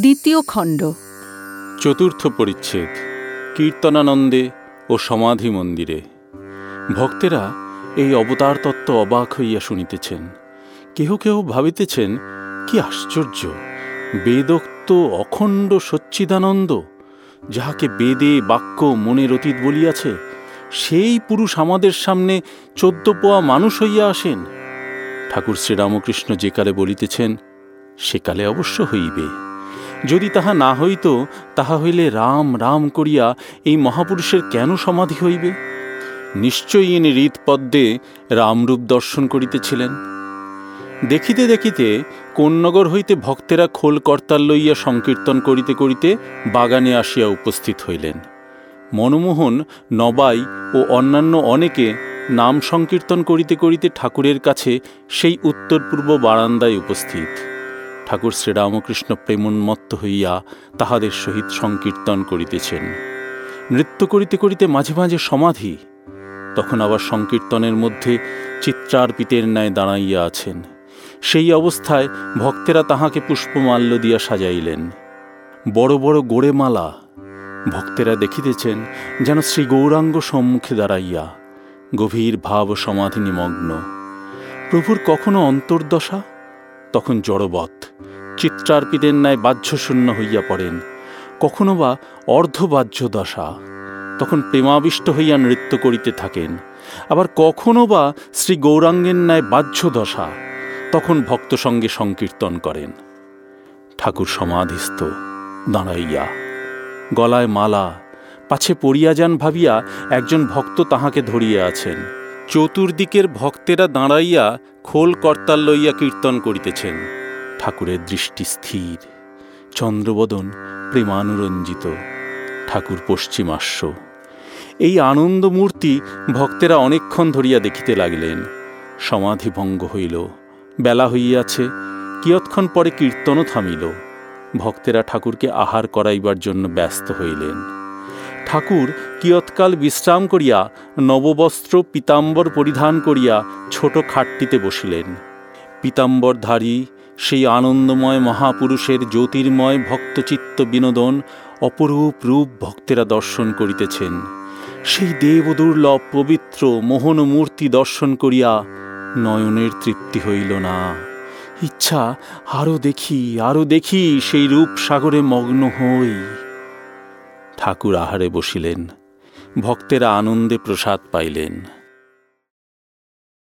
দ্বিতীয় খণ্ড। চতুর্থ পরিচ্ছেদ, কীর্তনানন্দে ও সমাধি মন্দিরে। ভক্তেরা এই অবতার তত্ত্ব অবাক হইয়া শুনিতেছেন। কেহ কেহ ভাবিতেছেন, কি আশ্চর্য! বেদোক্ত অখণ্ড সচ্চিদানন্দ, যাহাকে বেদে বাক্য মনের অতীত বলিয়াছে, সেই পুরুষ আমাদের সামনে চোদ্দ পোয়া মানুষ হইয়া আসেন। ঠাকুর শ্রীরামকৃষ্ণ যে কালে বলিতেছেন সেকালে অবশ্য হইবে। যদি তাহা না হইত, তাহা হইলে রাম রাম করিয়া এই মহাপুরুষের কেন সমাধি হইবে? নিশ্চয়ই ইনি হৃৎপদ্মে রামরূপ দর্শন করিতেছিলেন। দেখিতে দেখিতে কোন্নগর হইতে ভক্তেরা খোল কর্তাল লইয়া সংকীর্তন করিতে করিতে বাগানে আসিয়া উপস্থিত হইলেন। মনমোহন, নবাই ও অন্যান্য অনেকে নাম সংকীর্তন করিতে করিতে ঠাকুরের কাছে সেই উত্তর পূর্ব বারান্দায় উপস্থিত। ঠাকুর শ্রীরামকৃষ্ণ প্রেমোন্মত্ত হইয়া তাহাদের সহিত সংকীর্তন করিতেছেন। নৃত্য করিতে করিতে মাঝে মাঝে সমাধি, তখন আবার সংকীর্তনের মধ্যে চিত্রার্পিতের ন্যায় দাঁড়াইয়া আছেন। সেই অবস্থায় ভক্তেরা তাহাকে পুষ্পমাল্য দিয়া সাজাইলেন। বড় বড় গোড়ে মালা ভক্তেরা দেখিতেছেন যেন শ্রী গৌরাঙ্গ সম্মুখে দাঁড়াইয়া গভীর ভাব সমাধি নিমগ্ন প্রভুর কখনো অন্তর্দশা, তখন জড়বৎ। চিত্রার্পিতের ন্যায় বাহ্যশূন্য হইয়া পড়েন। কখনো বা অর্ধবাহ্য দশা। তখন প্রেমাবিষ্ট হইয়া নৃত্য করিতে থাকেন। আবার কখনো বা শ্রী গৌরাঙ্গের ন্যায় বাহ্য দশা। তখন ভক্ত সঙ্গে সংকীর্তন করেন। ঠাকুর সমাধিস্থ, দাঁড়াইয়া। গলায় মালা, পাছে পড়িয়া যান ভাবিয়া একজন ভক্ত তাহাকে ধরিয়া আছেন। চতুর্দিকের ভক্তেরা দাঁড়াইয়া খোল কর্তাল লইয়া কীর্তন করিতেছেন। ঠাকুরের দৃষ্টি স্থির। চন্দ্রবদন প্রেমানুরঞ্জিত, ঠাকুর পশ্চিমাস্য এই আনন্দমূর্তি ভক্তেরা অনেকক্ষণ ধরিয়া দেখিতে লাগিলেন। সমাধি ভঙ্গ হইল, বেলা হইয়াছে, কিয়ৎক্ষণ পরে কীর্তনও থামিল। ভক্তেরা ঠাকুরকে আহার করাইবার জন্য ব্যস্ত হইলেন। ঠাকুর কিয়ৎকাল বিশ্রাম করিয়া নববস্ত্র পীতাম্বর পরিধান করিয়া ছোট খাটটিতে বসিলেন। পীতাম্বরধারী সেই আনন্দময় মহাপুরুষের জ্যোতির্ময় ভক্তচিত্ত বিনোদন অপরূপ রূপ ভক্তেরা দর্শন করিতেছেন। সেই দেবদুর্লভ পবিত্র মোহন মূর্তি দর্শন করিয়া নয়নের তৃপ্তি হইল না। ইচ্ছা আরও দেখি আরও দেখি সেই রূপ সাগরে মগ্ন হই। ঠাকুর আহারে বসিলেন। ভক্তেরা আনন্দে প্রসাদ পাইলেন।